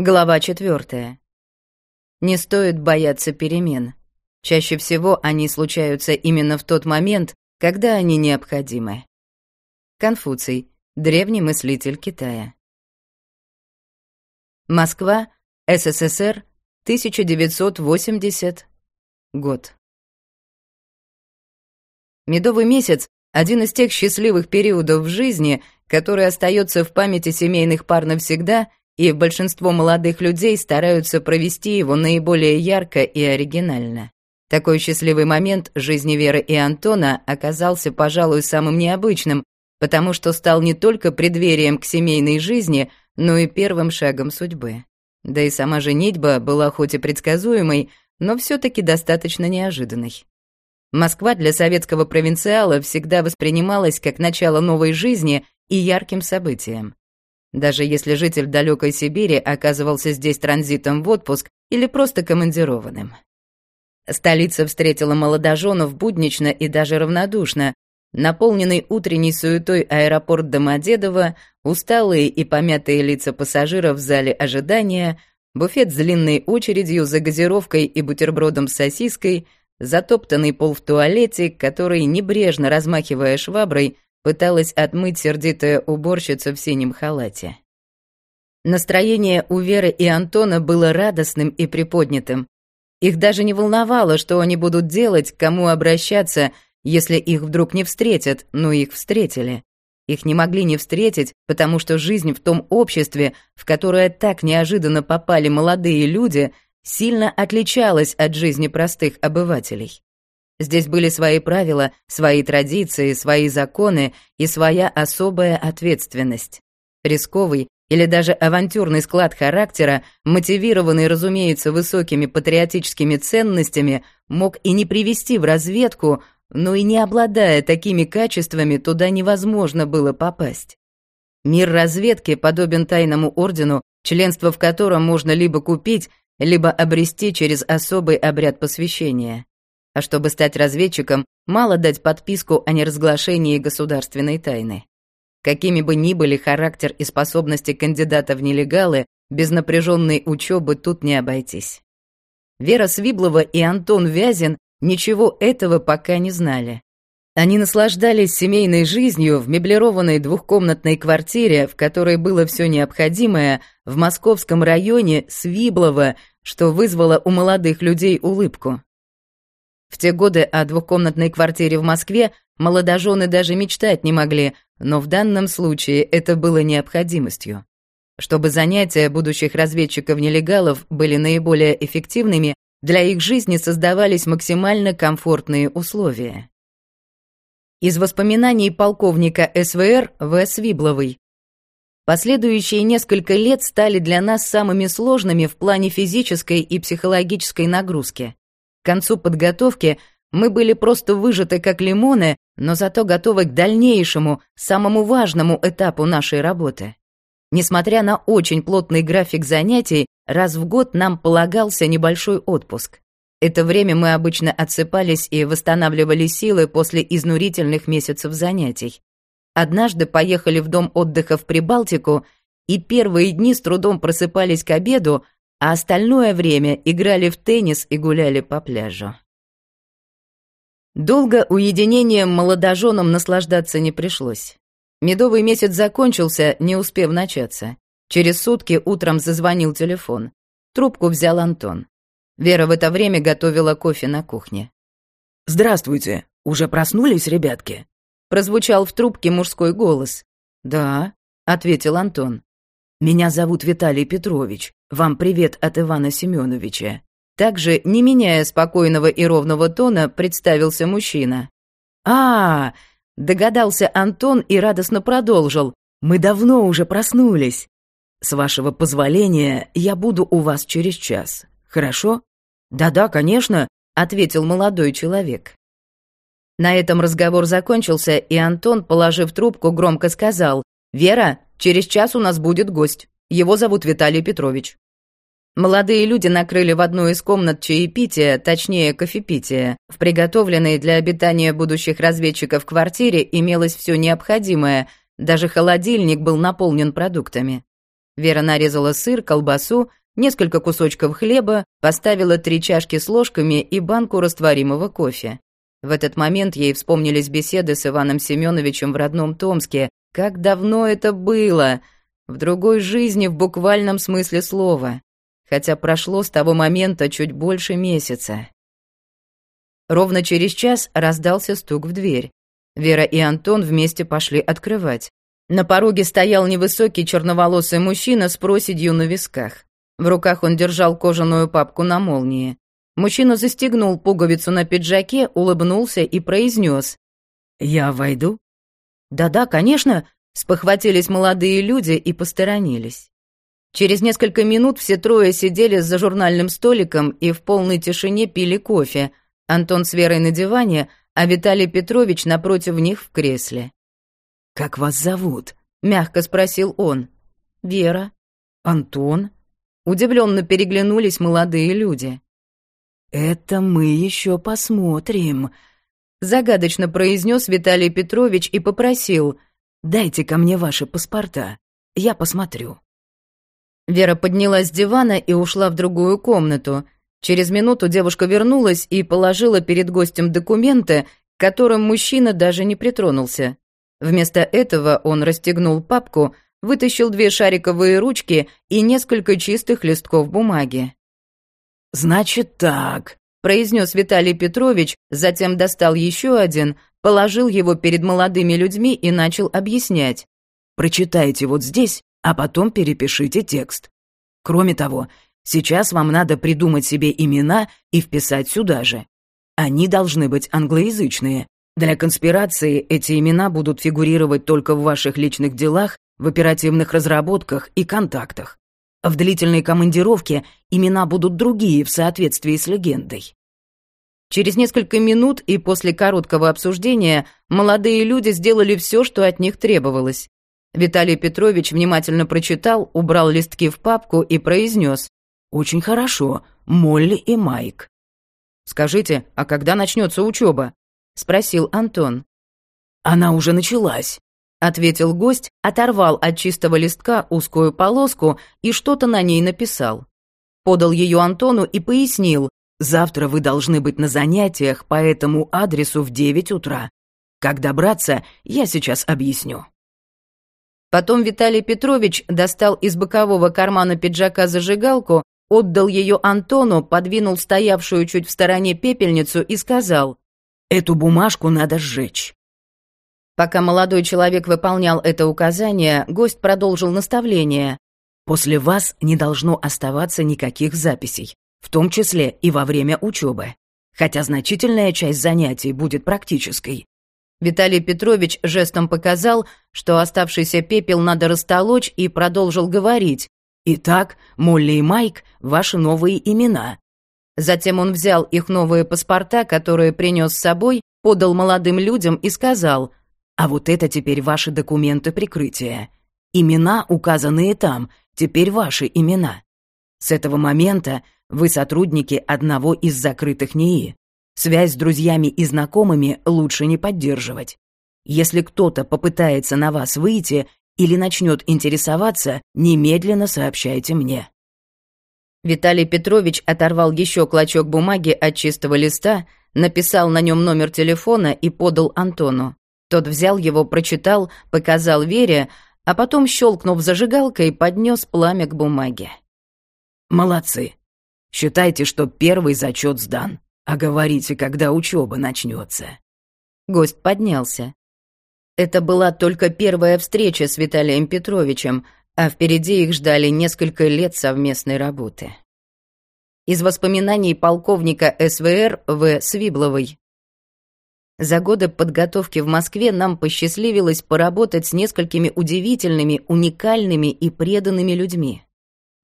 Глава четвертая. Не стоит бояться перемен. Чаще всего они случаются именно в тот момент, когда они необходимы. Конфуций, древний мыслитель Китая. Москва, СССР, 1980 год. Медовый месяц — один из тех счастливых периодов в жизни, который остается в памяти семейных пар навсегда и большинство молодых людей стараются провести его наиболее ярко и оригинально. Такой счастливый момент жизни Веры и Антона оказался, пожалуй, самым необычным, потому что стал не только преддверием к семейной жизни, но и первым шагом судьбы. Да и сама женитьба была хоть и предсказуемой, но все таки достаточно неожиданной. Москва для советского провинциала всегда воспринималась как начало новой жизни и ярким событием даже если житель далекой Сибири оказывался здесь транзитом в отпуск или просто командированным. Столица встретила молодоженов буднично и даже равнодушно. Наполненный утренней суетой аэропорт Домодедово, усталые и помятые лица пассажиров в зале ожидания, буфет с длинной очередью за газировкой и бутербродом с сосиской, затоптанный пол в туалете, который, небрежно размахивая шваброй, пыталась отмыть сердитая уборщица в синем халате. Настроение у Веры и Антона было радостным и приподнятым. Их даже не волновало, что они будут делать, к кому обращаться, если их вдруг не встретят, но их встретили. Их не могли не встретить, потому что жизнь в том обществе, в которое так неожиданно попали молодые люди, сильно отличалась от жизни простых обывателей. Здесь были свои правила, свои традиции, свои законы и своя особая ответственность. Рисковый или даже авантюрный склад характера, мотивированный, разумеется, высокими патриотическими ценностями, мог и не привести в разведку, но и не обладая такими качествами, туда невозможно было попасть. Мир разведки подобен тайному ордену, членство в котором можно либо купить, либо обрести через особый обряд посвящения. А чтобы стать разведчиком, мало дать подписку о неразглашении государственной тайны. Какими бы ни были характер и способности кандидата в нелегалы, без напряженной учебы тут не обойтись. Вера Свиблова и Антон Вязин ничего этого пока не знали. Они наслаждались семейной жизнью в меблированной двухкомнатной квартире, в которой было все необходимое, в московском районе Свиблова, что вызвало у молодых людей улыбку. В те годы о двухкомнатной квартире в Москве молодожены даже мечтать не могли, но в данном случае это было необходимостью. Чтобы занятия будущих разведчиков-нелегалов были наиболее эффективными, для их жизни создавались максимально комфортные условия. Из воспоминаний полковника СВР В. Свибловой. Последующие несколько лет стали для нас самыми сложными в плане физической и психологической нагрузки. Концу подготовки мы были просто выжаты как лимоны, но зато готовы к дальнейшему, самому важному этапу нашей работы. Несмотря на очень плотный график занятий, раз в год нам полагался небольшой отпуск. Это время мы обычно отсыпались и восстанавливали силы после изнурительных месяцев занятий. Однажды поехали в дом отдыха в Прибалтику, и первые дни с трудом просыпались к обеду, а остальное время играли в теннис и гуляли по пляжу. Долго уединением молодоженам наслаждаться не пришлось. Медовый месяц закончился, не успев начаться. Через сутки утром зазвонил телефон. Трубку взял Антон. Вера в это время готовила кофе на кухне. «Здравствуйте. Уже проснулись, ребятки?» Прозвучал в трубке мужской голос. «Да», — ответил Антон. «Меня зовут Виталий Петрович. Вам привет от Ивана Семеновича». Также, не меняя спокойного и ровного тона, представился мужчина. а, -а, догадался Антон и радостно продолжил. «Мы давно уже проснулись. С вашего позволения, я буду у вас через час. Хорошо?» «Да-да, конечно», — ответил молодой человек. На этом разговор закончился, и Антон, положив трубку, громко сказал, «Вера, Через час у нас будет гость. Его зовут Виталий Петрович». Молодые люди накрыли в одну из комнат чаепития, точнее кофепития. В приготовленной для обитания будущих разведчиков квартире имелось все необходимое, даже холодильник был наполнен продуктами. Вера нарезала сыр, колбасу, несколько кусочков хлеба, поставила три чашки с ложками и банку растворимого кофе. В этот момент ей вспомнились беседы с Иваном Семеновичем в родном Томске. Как давно это было! В другой жизни в буквальном смысле слова. Хотя прошло с того момента чуть больше месяца. Ровно через час раздался стук в дверь. Вера и Антон вместе пошли открывать. На пороге стоял невысокий черноволосый мужчина с проседью на висках. В руках он держал кожаную папку на молнии. Мужчина застегнул пуговицу на пиджаке, улыбнулся и произнес. «Я войду?» «Да-да, конечно», — спохватились молодые люди и посторонились. Через несколько минут все трое сидели за журнальным столиком и в полной тишине пили кофе. Антон с Верой на диване, а Виталий Петрович напротив них в кресле. «Как вас зовут?» — мягко спросил он. «Вера». «Антон?» Удивленно переглянулись молодые люди. «Это мы еще посмотрим», — загадочно произнес Виталий Петрович и попросил. «Дайте ко мне ваши паспорта, я посмотрю». Вера поднялась с дивана и ушла в другую комнату. Через минуту девушка вернулась и положила перед гостем документы, к которым мужчина даже не притронулся. Вместо этого он расстегнул папку, вытащил две шариковые ручки и несколько чистых листков бумаги. «Значит так», — произнес Виталий Петрович, затем достал еще один, положил его перед молодыми людьми и начал объяснять. «Прочитайте вот здесь, а потом перепишите текст. Кроме того, сейчас вам надо придумать себе имена и вписать сюда же. Они должны быть англоязычные, для конспирации эти имена будут фигурировать только в ваших личных делах, в оперативных разработках и контактах. В длительной командировке имена будут другие в соответствии с легендой. Через несколько минут и после короткого обсуждения молодые люди сделали все, что от них требовалось. Виталий Петрович внимательно прочитал, убрал листки в папку и произнес. «Очень хорошо, Молли и Майк». «Скажите, а когда начнется учеба?» спросил Антон. Она уже началась, ответил гость, оторвал от чистого листка узкую полоску и что-то на ней написал. Подал ее Антону и пояснил: "Завтра вы должны быть на занятиях по этому адресу в девять утра. Как добраться, я сейчас объясню". Потом Виталий Петрович достал из бокового кармана пиджака зажигалку, отдал ее Антону, подвинул стоявшую чуть в стороне пепельницу и сказал Эту бумажку надо сжечь. Пока молодой человек выполнял это указание, гость продолжил наставление. После вас не должно оставаться никаких записей, в том числе и во время учебы. Хотя значительная часть занятий будет практической. Виталий Петрович жестом показал, что оставшийся пепел надо растолочь и продолжил говорить. «Итак, Молли и Майк — ваши новые имена. Затем он взял их новые паспорта, которые принес с собой, подал молодым людям и сказал, «А вот это теперь ваши документы прикрытия. Имена, указанные там, теперь ваши имена. С этого момента вы сотрудники одного из закрытых НИИ. Связь с друзьями и знакомыми лучше не поддерживать. Если кто-то попытается на вас выйти или начнет интересоваться, немедленно сообщайте мне. Виталий Петрович оторвал еще клочок бумаги от чистого листа, написал на нем номер телефона и подал Антону. Тот взял его, прочитал, показал Вере, а потом, щелкнув зажигалкой, поднес пламя к бумаге. «Молодцы. Считайте, что первый зачет сдан, а говорите, когда учеба начнется». Гость поднялся. Это была только первая встреча с Виталием Петровичем — а впереди их ждали несколько лет совместной работы. Из воспоминаний полковника СВР В. Свибловой. За годы подготовки в Москве нам посчастливилось поработать с несколькими удивительными, уникальными и преданными людьми.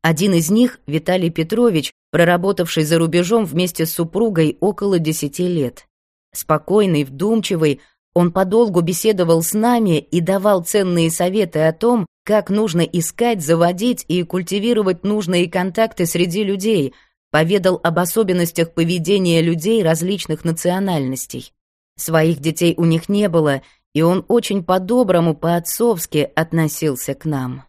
Один из них, Виталий Петрович, проработавший за рубежом вместе с супругой около десяти лет. Спокойный, вдумчивый, он подолгу беседовал с нами и давал ценные советы о том, как нужно искать, заводить и культивировать нужные контакты среди людей, поведал об особенностях поведения людей различных национальностей. Своих детей у них не было, и он очень по-доброму, по-отцовски относился к нам.